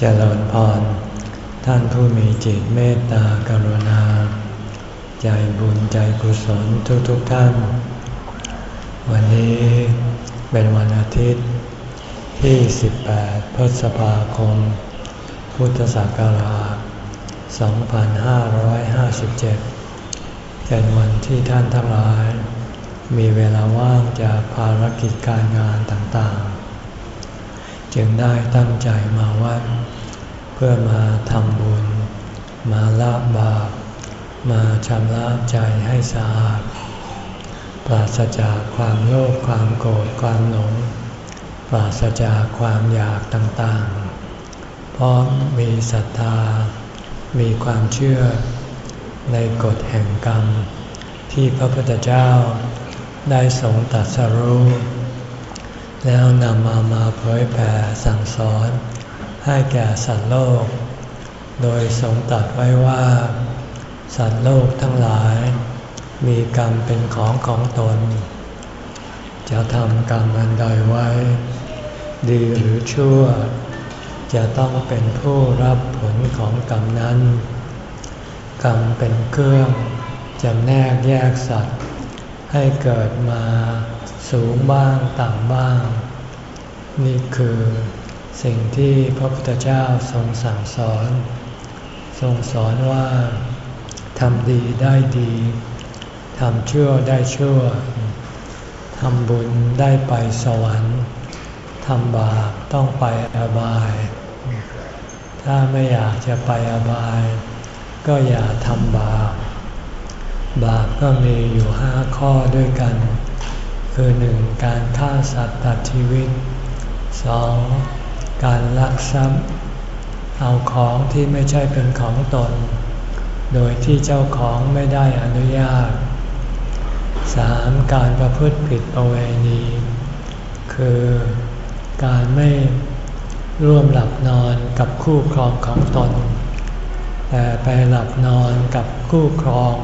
เจริญพร ท่านผู้มีจิตเมตตากรุณา ใจบุญใจกุศลทุกๆทท่าน วันนี้เป็นวันอาทิตย์ที่ 18 พฤษภาคม พุทธศักราช 2557 เป็นวันที่ท่านทั้งหลาย มีเวลาว่างจากภารกิจการงานต่างๆ จึงได้ตั้งใจมาวัด เพื่อมาทำบุญ มาละบาป มาชำระใจให้สะอาด ปราศจากความโลภความโกรธความหลง ปราศจากความอยากต่างๆ เพราะมีศรัทธา มีความเชื่อในกฎแห่งกรรม ที่พระพุทธเจ้าได้ทรงตัดสรู้แล้วนำมามาเผยแผ่สั่งสอน ให้แก่สัตว์โลก โดยทรงตัดไว้ว่า สัตว์โลกทั้งหลาย มีกรรมเป็นของของตน จะทำกรรมอันใดไว้ ดีหรือชั่ว จะต้องเป็นผู้รับผลของกรรมนั้น กรรมเป็นเครื่องจำแนกแยกสัตว์ ให้เกิดมาสูงบ้างต่ำบ้าง นี่คือ สิ่งที่พระพุทธเจ้าทรงสั่งสอน ทรงสอนว่าทำดีได้ดีทำชั่วได้ชั่วทำบุญได้ไปสวรรค์ทำบาปต้องไปอบาย ถ้าไม่อยากจะไปอบาย ก็อย่าทำบาป บาปก็มีอยู่ห้าข้อด้วยกัน คือหนึ่งการฆ่าสัตว์ตัดชีวิตสอง การลักทรัพย์ เอาของที่ไม่ใช่เป็นของตน โดยที่เจ้าของไม่ได้อนุญาตสามการประพฤติผิดประเวณี คือการไม่ร่วมหลับนอนกับคู่ครองของตน แต่ไปหลับนอนกับคู่ครอง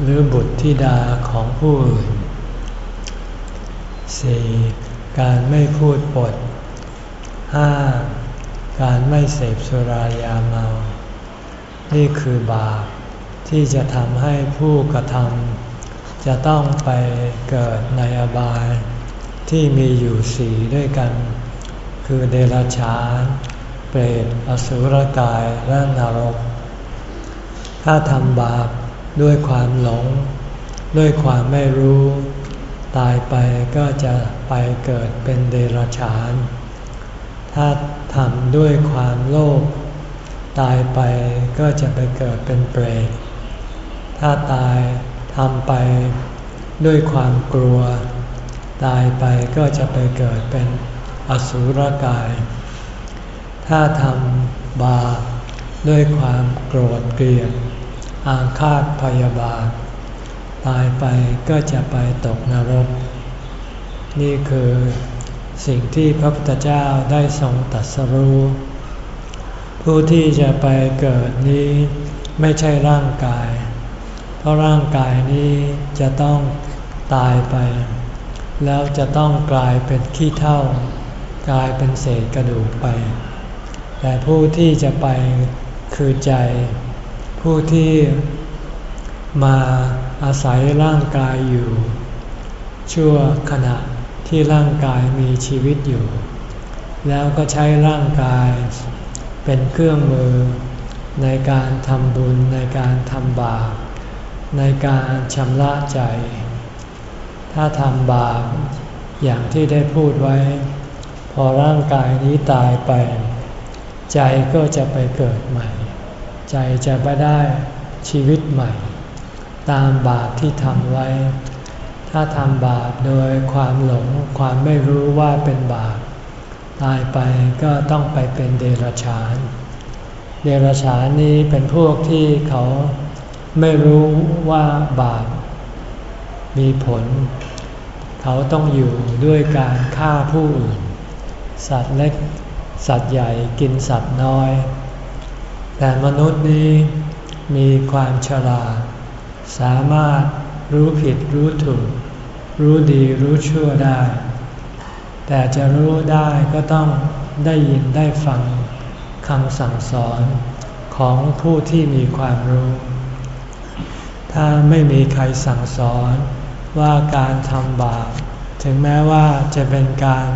หรือบุตรธิดาของผู้อื่น 4. การไม่พูดปด 5. การไม่เสพสุรายาเมา นี่คือบาปที่จะทำให้ผู้กระทำจะต้องไปเกิดในอบาย ที่มีอยู่สีด้วยกัน คือเดรัจฉานเปรตอสุรกายและนรก ถ้าทำบาปด้วยความหลง ด้วยความไม่รู้ ตายไปก็จะไปเกิดเป็นเดรัจฉาน ถ้าทำด้วยความโลภตายไปก็จะไปเกิดเป็นเปรต ถ้าตายทำไปด้วยความกลัว ตายไปก็จะไปเกิดเป็นอสุรกาย ถ้าทำบาปด้วยความโกรธเกลียดอาฆาตพยาบาท ตายไปก็จะไปตกนรก นี่คือ สิ่งที่พระพุทธเจ้าได้ทรงตัดสรู้ ผู้ที่จะไปเกิดนี้ไม่ใช่ร่างกาย เพราะร่างกายนี้จะต้องตายไป แล้วจะต้องกลายเป็นขี้เท่า กลายเป็นเศษกระดูกไป แต่ผู้ที่จะไปคือใจ ผู้ที่มาอาศัยร่างกายอยู่ ชั่วขณะ ที่ร่างกายมีชีวิตอยู่ แล้วก็ใช้ร่างกายเป็นเครื่องมือ ในการทำบุญในการทำบาปในการชำระใจ ถ้าทำบาปอย่างที่ได้พูดไว้ พอร่างกายนี้ตายไป ใจก็จะไปเกิดใหม่ ใจจะไปได้ชีวิตใหม่ ตามบาปที่ทำไว้ ถ้าทำบาปโดยความหลงความไม่รู้ว่าเป็นบาป ตายไปก็ต้องไปเป็นเดรัจฉาน เดรัจฉานนี้เป็นพวกที่เขาไม่รู้ว่าบาป มีผล เขาต้องอยู่ด้วยการฆ่าผู้อื่น สัตว์เล็ก สัตว์ใหญ่กินสัตว์น้อย แต่มนุษย์นี้มีความฉลาดสามารถ รู้ผิดรู้ถูก รู้ดีรู้ชั่วได้ แต่จะรู้ได้ก็ต้องได้ยินได้ฟังคำสั่งสอนของผู้ที่มีความรู้ ถ้าไม่มีใครสั่งสอนว่าการทำบาปถึงแม้ว่าจะเป็นการ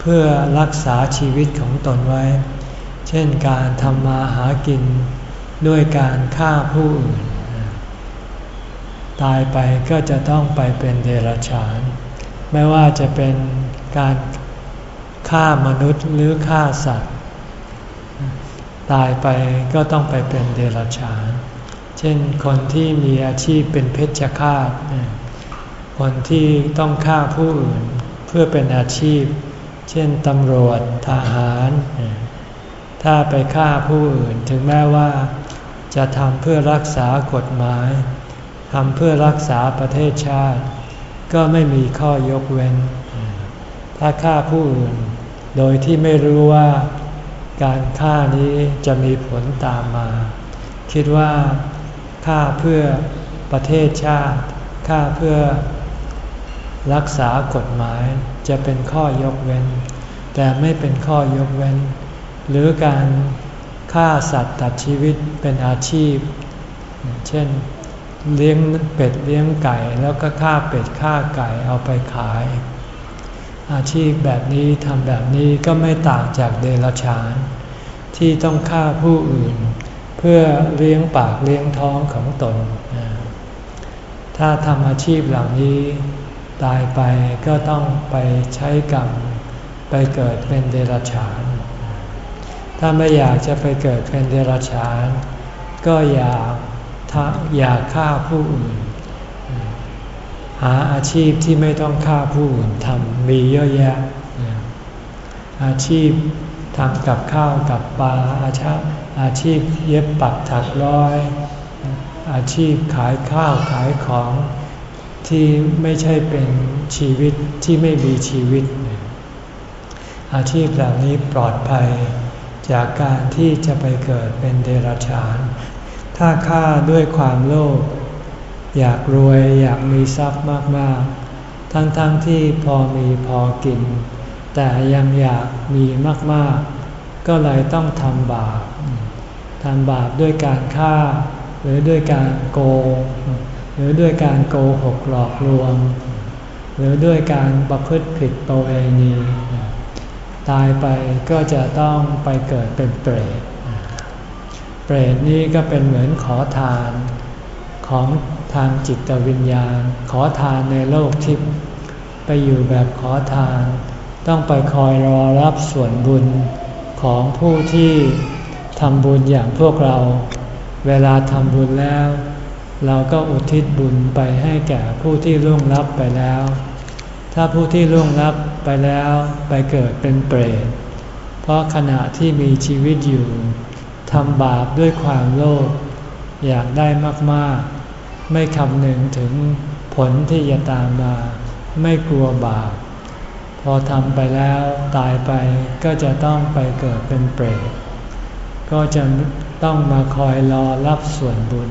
เพื่อรักษาชีวิตของตนไว้ เช่นการทำมาหากินด้วยการฆ่าผู้อื่น ตายไปก็จะต้องไปเป็นเดรัจฉาน ไม่ว่าจะเป็นการฆ่ามนุษย์หรือฆ่าสัตว์ ตายไปก็ต้องไปเป็นเดรัจฉาน เช่นคนที่มีอาชีพเป็นเพชฌฆาต คนที่ต้องฆ่าผู้อื่นเพื่อเป็นอาชีพ เช่นตำรวจทหาร ถ้าไปฆ่าผู้อื่นถึงแม้ว่าจะทำเพื่อรักษากฎหมาย ทำเพื่อรักษาประเทศชาติ ก็ไม่มีข้อยกเว้น ถ้าฆ่าผู้อื่น โดยที่ไม่รู้ว่าการฆ่านี้จะมีผลตามมา คิดว่าฆ่าเพื่อประเทศชาติฆ่าเพื่อรักษากฎหมายจะเป็นข้อยกเว้น แต่ไม่เป็นข้อยกเว้น หรือการฆ่าสัตว์ตัดชีวิตเป็นอาชีพ เช่น เลี้ยงเป็ดเลี้ยงไก่แล้วก็ฆ่าเป็ดฆ่าไก่เอาไปขาย อาชีพแบบนี้ทำแบบนี้ก็ไม่ต่างจากเดรัจฉาน ที่ต้องฆ่าผู้อื่น เพื่อเลี้ยงปากเลี้ยงท้องของตน ถ้าทำอาชีพเหล่านี้ตายไปก็ต้องไปใช้กรรม ไปเกิดเป็นเดรัจฉาน ถ้าไม่อยากจะไปเกิดเป็นเดรัจฉาน ก็อย่า อย่าฆ่าผู้อื่น หาอาชีพที่ไม่ต้องฆ่าผู้อื่นทำมีเยอะแยะ อาชีพทำกับข้าวกับปลาอาชีพอาชีพเย็บปักถักร้อย อาชีพขายข้าวขายของที่ไม่ใช่เป็นชีวิตที่ไม่มีชีวิต อาชีพเหล่านี้ปลอดภัยจากการที่จะไปเกิดเป็นเดรัจฉาน ถ้าฆ่าด้วยความโลภอยากรวยอยากมีทรัพย์มากๆ ทั้งๆทที่พอมีพอกิน แต่ยังอยากมีมากๆ ก็เลยต้องทำบาปทำบาปด้วยการฆ่า หรือด้วยการโกงหรือด้วยการโกหกหลอกลวง หรือด้วยการประพฤติผิดโตเอนีตายไปก็จะต้องไปเกิดเป็นเปรต เปรตนี่ก็เป็นเหมือนขอทาน ของทางจิตวิญญาณ ขอทานในโลกทิพย์ไปอยู่แบบขอทาน ต้องไปคอยรอรับส่วนบุญของผู้ที่ทำบุญอย่างพวกเรา เวลาทำบุญแล้ว เราก็อุทิศบุญไปให้แก่ผู้ที่ล่วงลับไปแล้ว ถ้าผู้ที่ล่วงลับไปแล้วไปเกิดเป็นเปรตเพราะขณะที่มีชีวิตอยู่ ทำบาปด้วยความโลภอยากได้มากๆ ไม่คำนึงถึงผลที่จะตามมา ไม่กลัวบาป พอทำไปแล้วตายไปก็จะต้องไปเกิดเป็นเปรตก็จะต้องมาคอยรอรับส่วนบุญ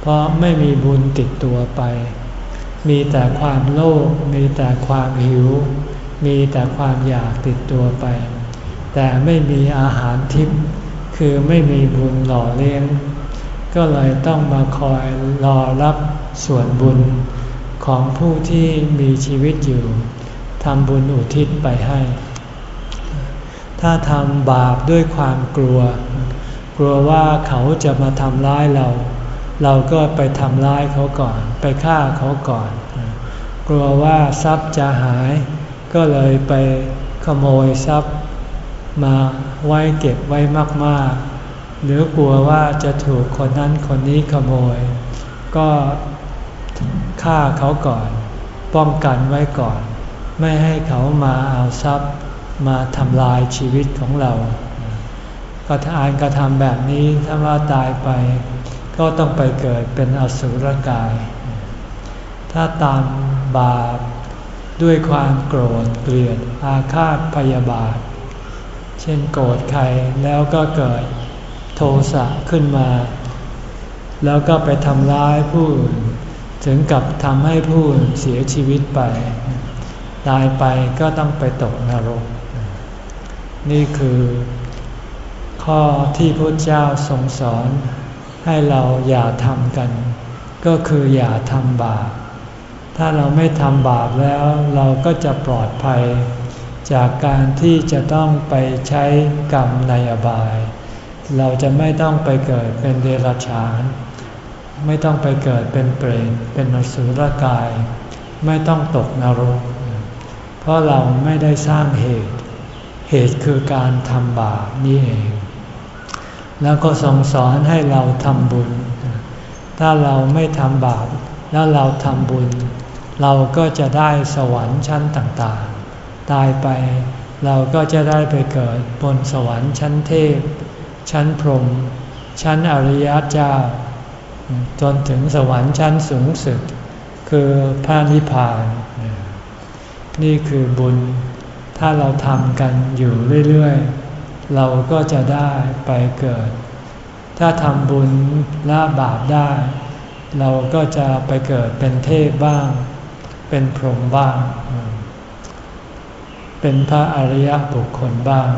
เพราะไม่มีบุญติดตัวไป มีแต่ความโลภมีแต่ความหิว มีแต่ความอยากติดตัวไป แต่ไม่มีอาหารทิพย์ คือไม่มีบุญหล่อเลี้ยง ก็เลยต้องมาคอยรอรับส่วนบุญของผู้ที่มีชีวิตอยู่ทำบุญอุทิศไปให้ ถ้าทำบาปด้วยความกลัว กลัวว่าเขาจะมาทำร้ายเรา เราก็ไปทำร้ายเขาก่อน ไปฆ่าเขาก่อน กลัวว่าทรัพย์จะหาย ก็เลยไปขโมยทรัพย์ มาไว้เก็บไว้มากๆ หรือกลัวว่าจะถูกคนนั้นคนนี้ขโมย ก็ฆ่าเขาก่อน ป้องกันไว้ก่อน ไม่ให้เขามาเอาทรัพย์มาทำลายชีวิตของเราก็ทานกระทำแบบนี้ถ้าว่าตายไป ก็ต้องไปเกิดเป็นอสุรกาย ถ้าตามบาปด้วยความโกรธเกลียดอาฆาตพยาบาท เช่นโกรธใครแล้วก็เกิดโทสะขึ้นมา แล้วก็ไปทำร้ายผู้อื่นถึงกับทำให้ผู้อื่นเสียชีวิตไป ตายไปก็ต้องไปตกนรก นี่คือข้อที่พระเจ้าทรงสอนให้เราอย่าทำกัน ก็คืออย่าทำบาปถ้าเราไม่ทำบาปแล้วเราก็จะปลอดภัย จากการที่จะต้องไปใช้กรรมในอบาย เราจะไม่ต้องไปเกิดเป็นเดรัจฉาน ไม่ต้องไปเกิดเป็นเปรตเป็นนสุรกาย ไม่ต้องตกนรก เพราะเราไม่ได้สร้างเหตุ เหตุคือการทำบาปนี่เอง แล้วก็ทรงสอนให้เราทำบุญ ถ้าเราไม่ทำบาปแล้วเราทำบุญ เราก็จะได้สวรรค์ชั้นต่าง ตายไป เราก็จะได้ไปเกิดบนสวรรค์ชั้นเทพ ชั้นพรหมชั้นอริยเจ้า จนถึงสวรรค์ชั้นสูงสุด คือพระนิพพาน นี่คือบุญถ้าเราทำกันอยู่เรื่อยๆ เราก็จะได้ไปเกิด ถ้าทำบุญละบาปได้ เราก็จะไปเกิดเป็นเทพบ้าง เป็นพรหมบ้าง เป็นพระอริยบุคคลบ้าง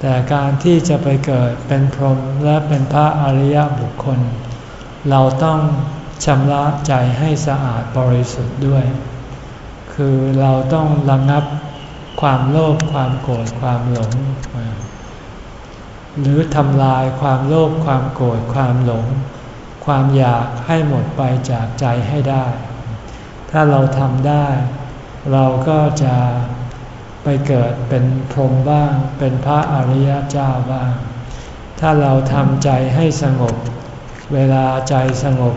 แต่การที่จะไปเกิดเป็นพรหมและเป็นพระอริยบุคคล เราต้องชำระใจให้สะอาดบริสุทธิ์ด้วย คือเราต้องระงับความโลภความโกรธความหลง หรือทำลายความโลภความโกรธความหลง ความอยากให้หมดไปจากใจให้ได้ ถ้าเราทำได้ เราก็จะ ไปเกิดเป็นพรหมบ้าง เป็นพระอริยเจ้าบ้าง ถ้าเราทำใจให้สงบ เวลาใจสงบ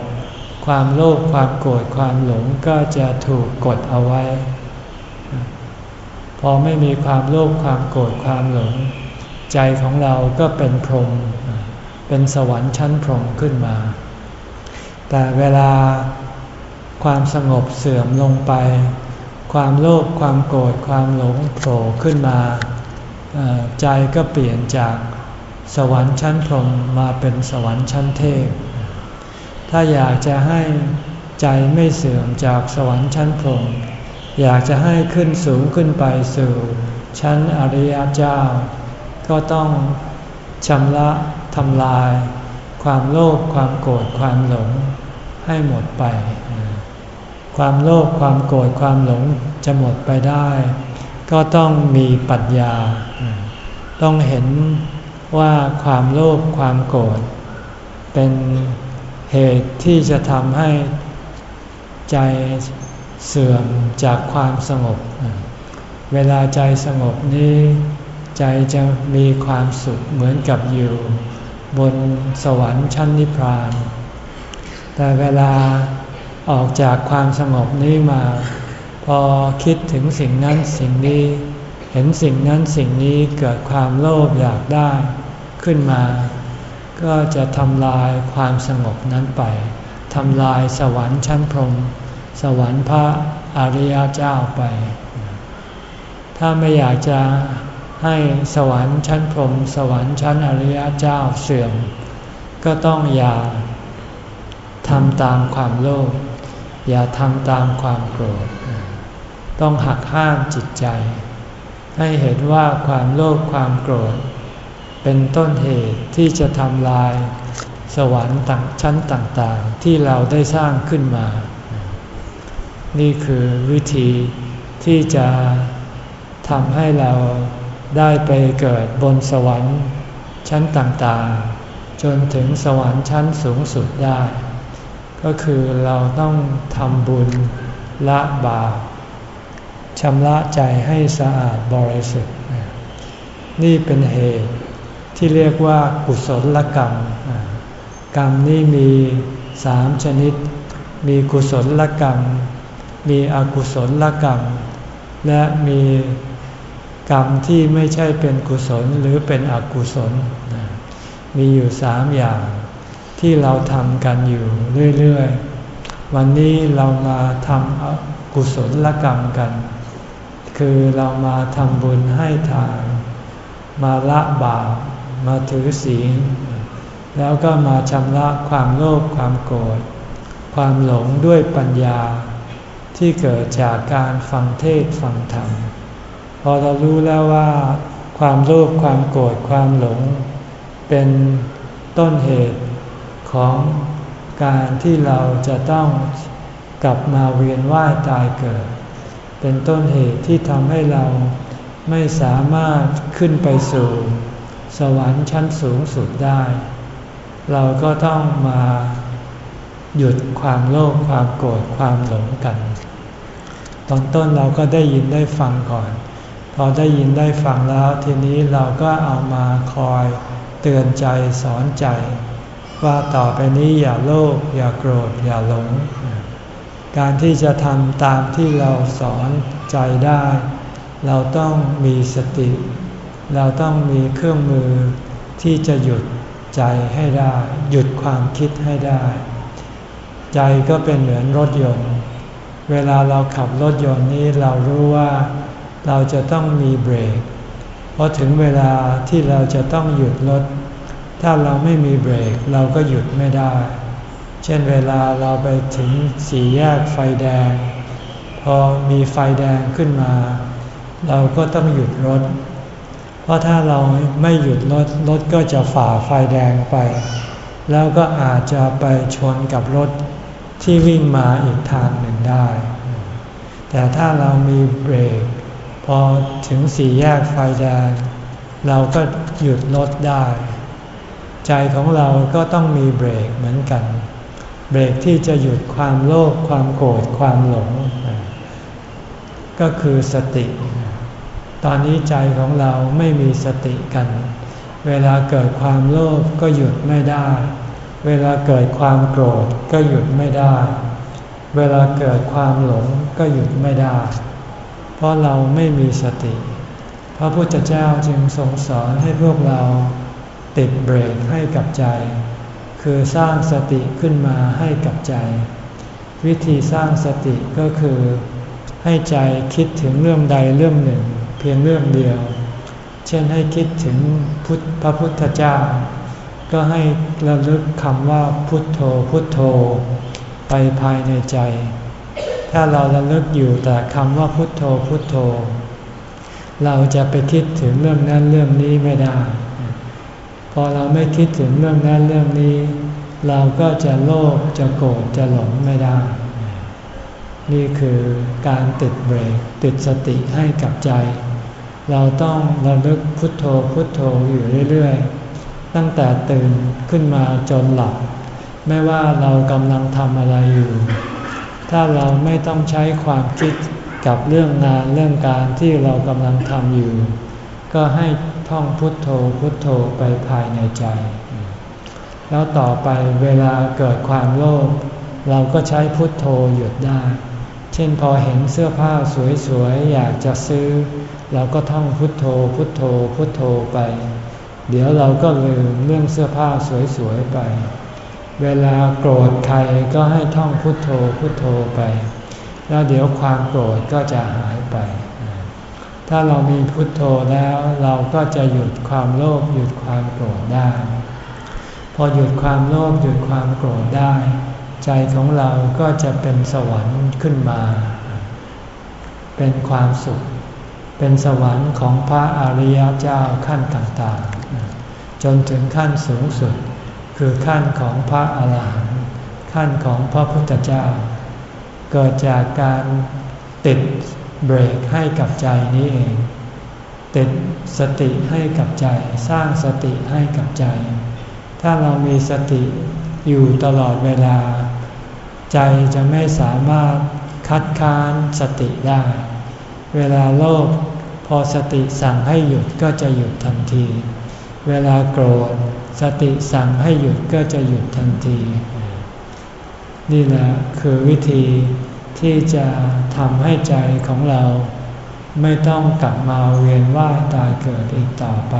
ความโลภความโกรธความหลงก็จะถูกกดเอาไว้ พอไม่มีความโลภความโกรธความหลง ใจของเราก็เป็นพรหมเป็นสวรรค์ชั้นพรหมขึ้นมา แต่เวลาความสงบเสื่อมลงไป ความโลภความโกรธความหลงโผล่ขึ้นมา ใจก็เปลี่ยนจากสวรรค์ชั้นพรหมมาเป็นสวรรค์ชั้นเทพ ถ้าอยากจะให้ใจไม่เสื่อมจากสวรรค์ชั้นพรหมอยากจะให้ขึ้นสูงขึ้นไปสู่ชั้นอริยเจ้า ก็ต้องชำระทำลาย ความโลภความโกรธความหลงให้หมดไป ความโลภความโกรธความหลงจะหมดไปได้ ก็ต้องมีปัญญา ต้องเห็นว่าความโลภความโกรธเป็นเหตุที่จะทำให้ใจเสื่อมจากความสงบ เวลาใจสงบนี้ ใจจะมีความสุขเหมือนกับอยู่ บนสวรรค์ชั้นนิพพาน แต่เวลา ออกจากความสงบนี้มา พอคิดถึงสิ่งนั้นสิ่งนี้ เห็นสิ่งนั้นสิ่งนี้เกิดความโลภอยากได้ขึ้นมา ก็จะทำลายความสงบนั้นไปทำลายสวรรค์ชั้นพรหมสวรรค์พระอริยเจ้าไป ถ้าไม่อยากจะให้สวรรค์ชั้นพรหมสวรรค์ชั้นอริยเจ้าเสื่อม ก็ต้องอย่าทำตามความโลภ อย่าทำตามความโกรธ ต้องหักห้ามจิตใจ ให้เห็นว่าความโลภความโกรธ เป็นต้นเหตุที่จะทำลาย สวรรค์ชั้นต่างๆ ที่เราได้สร้างขึ้นมา นี่คือวิธีที่จะทำให้เราได้ไปเกิดบนสวรรค์ชั้นต่างๆ จนถึงสวรรค์ชั้นสูงสุดได้ ก็คือเราต้องทำบุญละบาปชำระใจให้สะอาดบริสุทธิ์ นี่เป็นเหตุที่เรียกว่ากุศลกรรม กรรมนี่มีสามชนิด มีกุศลกรรม มีอกุศลกรรม และมีกรรมที่ไม่ใช่เป็นกุศลหรือเป็นอกุศล มีอยู่สามอย่าง ที่เราทำกันอยู่เรื่อยๆ วันนี้เรามาทำกุศลกรรมกัน คือเรามาทำบุญให้ทาน มาละบาป มาถือศีล แล้วก็มาชำระความโลภความโกรธ ความหลงด้วยปัญญา ที่เกิดจากการฟังเทศฟังธรรม พอเรารู้แล้วว่าคความโลภความโกรธความหลง เป็นต้นเหตุ ของการที่เราจะต้องกลับมาเวียนว่ายตายเกิด เป็นต้นเหตุที่ทำให้เราไม่สามารถขึ้นไปสู่ สวรรค์ชั้นสูงสุดได้ เราก็ต้องมาหยุดความโลภความโกรธความหลงกัน ตอนต้นเราก็ได้ยินได้ฟังก่อน พอได้ยินได้ฟังแล้วทีนี้เราก็เอามาคอยเตือนใจสอนใจ ว่าต่อไปนี้อย่าโลภอย่าโกรธอย่าหลง การที่จะทำตามที่เราสอนใจได้ เราต้องมีสติ เราต้องมีเครื่องมือที่จะหยุดใจให้ได้ หยุดความคิดให้ได้ ใจก็เป็นเหมือนรถยนต์ เวลาเราขับรถยนต์นี้เรารู้ว่าเราจะต้องมีเบรกพอถึงเวลาที่เราจะต้องหยุดรถ ถ้าเราไม่มีเบรกเราก็หยุดไม่ได้ เช่นเวลาเราไปถึงสี่แยกไฟแดง พอมีไฟแดงขึ้นมา เราก็ต้องหยุดรถ เพราะถ้าเราไม่หยุดรถรถก็จะฝ่าไฟแดงไป แล้วก็อาจจะไปชนกับรถที่วิ่งมาอีกทางหนึ่งได้ แต่ถ้าเรามีเบรก พอถึงสี่แยกไฟแดง เราก็หยุดรถได้ ใจของเราก็ต้องมีเบรกเหมือนกัน เบรกที่จะหยุดความโลภความโกรธความหลง ก็คือสติ ตอนนี้ใจของเราไม่มีสติกัน เวลาเกิดความโลภก็หยุดไม่ได้ เวลาเกิดความโกรธก็หยุดไม่ได้ เวลาเกิดความหลงก็หยุดไม่ได้ เพราะเราไม่มีสติ พระพุทธเจ้าจึงทรงสอนให้พวกเรา ติดเบรกให้กับใจ คือสร้างสติขึ้นมาให้กับใจ วิธีสร้างสติก็คือ ให้ใจคิดถึงเรื่องใดเรื่องหนึ่ง เพียงเรื่องเดียว เช่นให้คิดถึงพุทธพระพุทธเจ้า ก็ให้ระลึกคำว่าพุทโธพุทโธ ไปภายในใจ ถ้าเราระลึกอยู่แต่คำว่าพุทโธพุทโธ เราจะไปคิดถึงเรื่องนั้นเรื่องนี้ไม่ได้ พอเราไม่คิดถึงเรื่องนั้นเรื่องนี้ เราก็จะโลภจะโกรธจะหลงไม่ได้ นี่คือการติดเบรกติดสติให้กับใจ เราต้องระลึกพุทโธพุทโธอยู่เรื่อยๆ ตั้งแต่ตื่นขึ้นมาจนหลับ ไม่ว่าเรากำลังทำอะไรอยู่ ถ้าเราไม่ต้องใช้ความคิดกับเรื่องงานเรื่องการที่เรากำลังทำอยู่ ก็ให้ ท่องพุทโธพุทโธไปภายในใจ แล้วต่อไปเวลาเกิดความโลภเราก็ใช้พุทโธหยุดได้ เช่นพอเห็นเสื้อผ้าสวยๆอยากจะซื้อ เราก็ท่องพุทโธพุทโธพุทโธไป เดี๋ยวเราก็ลืมเรื่องเสื้อผ้าสวยๆไป เวลาโกรธใครก็ให้ท่องพุทโธพุทโธไป แล้วเดี๋ยวความโกรธก็จะหายไป ถ้าเรามีพุทโธแล้วเราก็จะหยุดความโลภหยุดความโกรธได้ พอหยุดความโลภหยุดความโกรธได้ ใจของเราก็จะเป็นสวรรค์ขึ้นมา เป็นความสุข เป็นสวรรค์ของพระอริยเจ้าขั้นต่างๆ จนถึงขั้นสูงสุดคือขั้นของพระอาหารหันต์ขั้นของพระพุทธเจ้า เกิดจากการติด เบรกให้กับใจนี้เอง ติดสติให้กับใจ สร้างสติให้กับใจ ถ้าเรามีสติอยู่ตลอดเวลา ใจจะไม่สามารถคัดค้านสติได้ เวลาโลภพอสติสั่งให้หยุดก็จะหยุดทันที เวลาโกรธ สติสั่งให้หยุดก็จะหยุดทันที นี่แหละคือวิธี ที่จะทำให้ใจของเราไม่ต้องกลับมาเวียนว่ายตายเกิดอีกต่อไป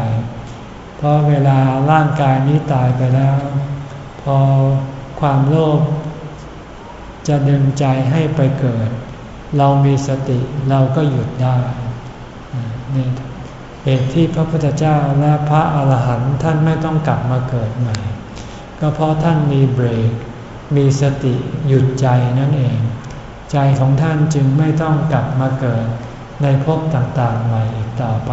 เพราะเวลาร่างกายนี้ตายไปแล้ว พอความโลภจะดึงใจให้ไปเกิด เรามีสติเราก็หยุดได้นี่เหตุที่พระพุทธเจ้าและพระอาหารหันต์ท่านไม่ต้องกลับมาเกิดใหม่ ก็เพราะท่านมีเบรก มีสติหยุดใจนั่นเอง ใจของท่านจึงไม่ต้องกลับมาเกิดในภพต่างๆใหม่อีกต่อไป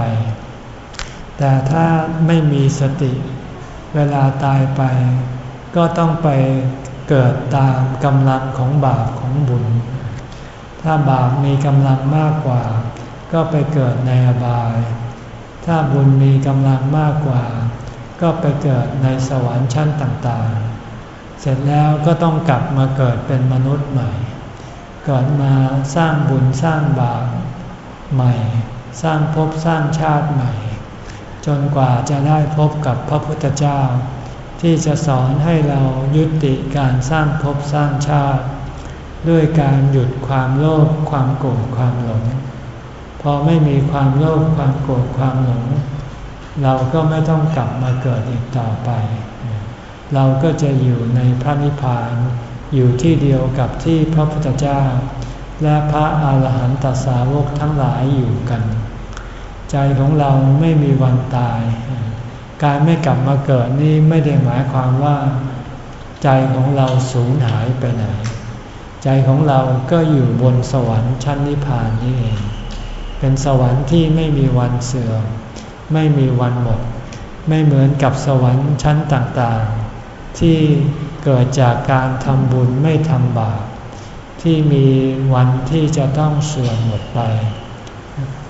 แต่ถ้าไม่มีสติเวลาตายไป ก็ต้องไปเกิดตามกำลังของบาปของบุญ ถ้าบาปมีกำลังมากกว่า ก็ไปเกิดในอบาย ถ้าบุญมีกำลังมากกว่า ก็ไปเกิดในสวรรค์ชั้นต่างๆ เสร็จแล้วก็ต้องกลับมาเกิดเป็นมนุษย์ใหม่ เกิดมาสร้างบุญสร้างบาปใหม่ สร้างภพสร้างชาติใหม่ จนกว่าจะได้พบกับพระพุทธเจ้า ที่จะสอนให้เรายุติการสร้างภพสร้างชาติ ด้วยการหยุดความโลภความโกรธความหลงพอไม่มีความโลภความโกรธความหลง เราก็ไม่ต้องกลับมาเกิดอีกต่อไป เราก็จะอยู่ในพระนิพพาน อยู่ที่เดียวกับที่พระพุทธเจ้า และพระอาหารหันตสาวกทั้งหลายอยู่กัน ใจของเราไม่มีวันตาย การไม่กลับมาเกิดนี้ไม่ได้หมายความว่า ใจของเราสูญหายไปไหน ใจของเราก็อยู่บนสวรรค์ชั้นนิพพานนี่เอง เป็นสวรรค์ที่ไม่มีวันเสื่อม ไม่มีวันหมด ไม่เหมือนกับสวรรค์ชั้นต่างๆ ที่ เกิดจากการทำบุญไม่ทำบาปที่มีวันที่จะต้องเสื่อมหมดไป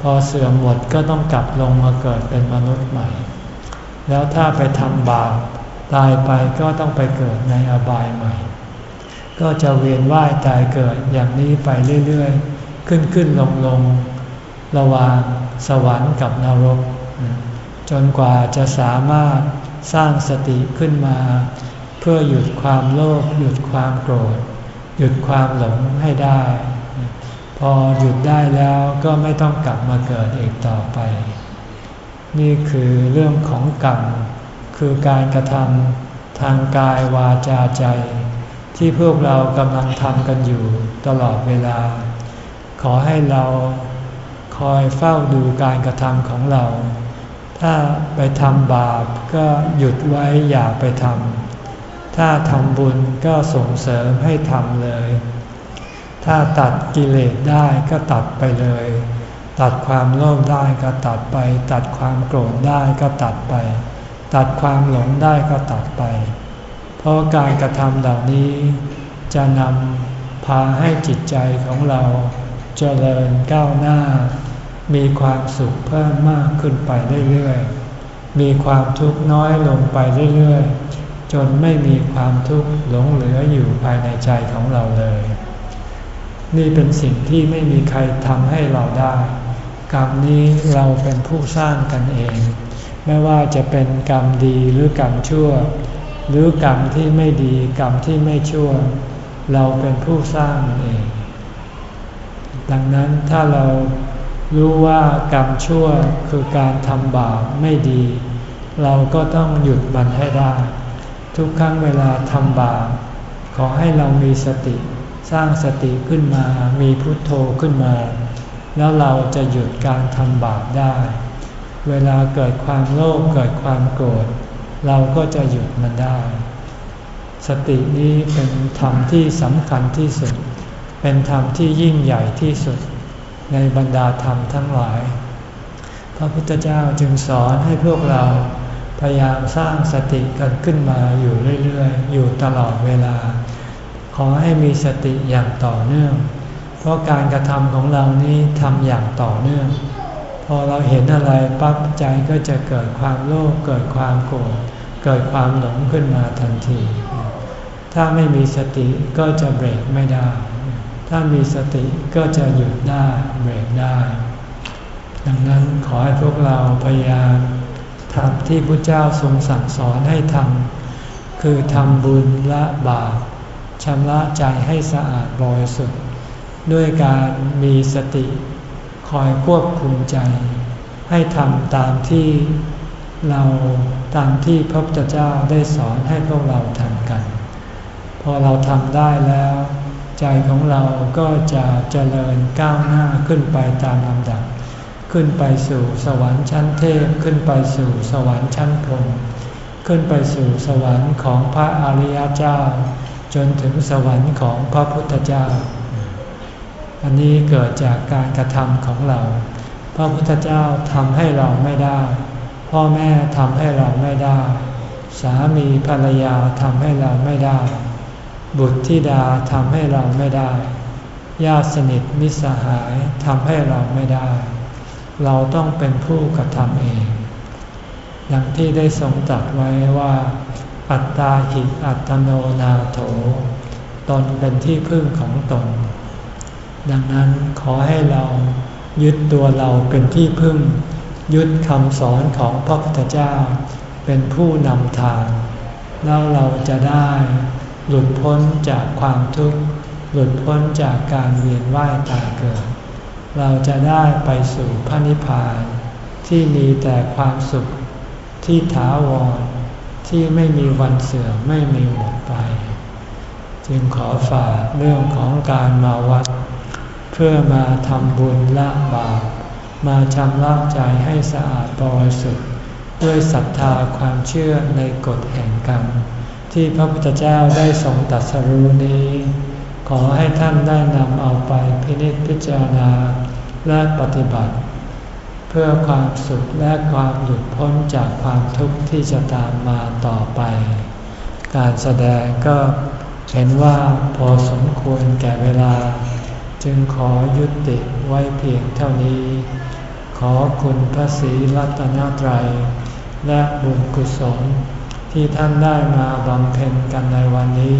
พอเสื่อมหมดก็ต้องกลับลงมาเกิดเป็นมนุษย์ใหม่ แล้วถ้าไปทำบาปตายไปก็ต้องไปเกิดในอบายใหม่ ก็จะเวียนว่ายตายเกิดอย่างนี้ไปเรื่อยๆ ขึ้นขึ้นลงลงระหว่างสวรรค์กับนรก จนกว่าจะสามารถสร้างสติขึ้นมา เพื่อหยุดความโลภหยุดความโกรธ หยุดความหลงให้ได้ พอหยุดได้แล้วก็ไม่ต้องกลับมาเกิดอีกต่อไป นี่คือเรื่องของกรรมคือการกระทำทางกายวาจาใจ ที่พวกเรากำลังทำกันอยู่ตลอดเวลา ขอให้เราคอยเฝ้าดูการกระทำของเรา ถ้าไปทำบาปก็หยุดไว้อย่าไปทำ ถ้าทำบุญก็ส่งเสริมให้ทำเลย ถ้าตัดกิเลสได้ก็ตัดไปเลย ตัดความโลภได้ก็ตัดไป ตัดความโกรธได้ก็ตัดไป ตัดความหลงได้ก็ตัดไป เพราะการกระทำเหล่านี้จะนำพาให้จิตใจของเราจเจริญก้าวหน้า มีความสุขเพิ่มมากขึ้นไปเรื่อยๆ มีความทุกข์น้อยลงไปเรื่อยๆ จนไม่มีความทุกข์หลงเหลืออยู่ภายในใจของเราเลย นี่เป็นสิ่งที่ไม่มีใครทำให้เราได้กรรมนี้เราเป็นผู้สร้างกันเอง ไม่ว่าจะเป็นกรรมดีหรือกรรมชั่ว หรือกรรมที่ไม่ดีกรรมที่ไม่ชั่ว เราเป็นผู้สร้างเอง ดังนั้นถ้าเรารู้ว่ากรรมชั่วคือการทำบาปไม่ดี เราก็ต้องหยุดมันให้ได้ ทุกครั้งเวลาทำบาปขอให้เรามีสติ สร้างสติขึ้นมา มีพุทโธขึ้นมา แล้วเราจะหยุดการทำบาปได้ เวลาเกิดความโลภเกิดความโกรธเราก็จะหยุดมันได้ สตินี้เป็นธรรมที่สำคัญที่สุด เป็นธรรมที่ยิ่งใหญ่ที่สุด ในบรรดาธรรมทั้งหลาย พระพุทธเจ้าจึงสอนให้พวกเรา พยายามสร้างสติกันขึ้นมาอยู่เรื่อยๆ อยู่ตลอดเวลา ขอให้มีสติอย่างต่อเนื่อง เพราะการกระทำของเรานี้ทำอย่างต่อเนื่อง พอเราเห็นอะไรปั๊บใจก็จะเกิดความโลภเกิดความโกรธเกิดความหลงขึ้นมาทันที ถ้าไม่มีสติก็จะเบรกไม่ได้ ถ้ามีสติก็จะหยุดได้เบรกได้ ดังนั้นขอให้พวกเราพยายาม ทำที่พระเจ้าทรงสั่งสอนให้ทำคือทำบุญละบาปชำระใจให้สะอาดบริสุทธิ์ด้วยการมีสติคอยควบคุมใจ ให้ทำตามที่เราตามที่พระพุทธเจ้าได้สอนให้พวกเราทำกัน พอเราทำได้แล้ว ใจของเราก็จะเจริญก้าวหน้าขึ้นไปตามลำดับ ขึ้นไปสู่สวรรค์ชั้นเทพขึ้นไปสู่สวรรค์ชั้นพรหมขึ้นไปสู่สวรรค์ของพระอริยเจ้า จนถึงสวรรค์ของพระพุทธเจ้า อันนี้เกิดจากการกระทำของเรา พระพุทธเจ้าทำให้เราไม่ได้ พ่อแม่ทำให้เราไม่ได้ สามีภรรยาทำให้เราไม่ได้ บุตรธิดาทำให้เราไม่ได้ ญาติสนิทมิสหายทำให้เราไม่ได้ เราต้องเป็นผู้กระทำเองดังที่ได้ทรงตรัสไว้ว่า อัตตาหิอัตโนนาโถ ตนเป็นที่พึ่งของตน ดังนั้นขอให้เรายึดตัวเราเป็นที่พึ่ง ยึดคำสอนของพระพุทธเจ้า เป็นผู้นำทาง แล้วเราจะได้หลุดพ้นจากความทุกข์ หลุดพ้นจากการเวียนว่ายตายเกิด เราจะได้ไปสู่พระนิพพาน ที่มีแต่ความสุขที่ถาวร ที่ไม่มีวันเสื่อมไม่มีหมดไป จึงขอฝากเรื่องของการมาวัด เพื่อมาทำบุญละบาปมาชำระใจให้สะอาดบริสุทธิ์ด้วยศรัทธาความเชื่อในกฎแห่งกรรม ที่พระพุทธเจ้าได้ทรงตัดสรู้นี้ ขอให้ท่านได้นำเอาไปพินิจพิจารณาและปฏิบัติ เพื่อความสุขและความหลุดพ้นจากความทุกข์ที่จะตามมาต่อไป การแสดงก็เห็นว่าพอสมควรแก่เวลา จึงขอยุติไว้เพียงเท่านี้ ขอคุณพระศรีรัตนตรัย และบุญกุศลที่ท่านได้มาบำเพ็ญกันในวันนี้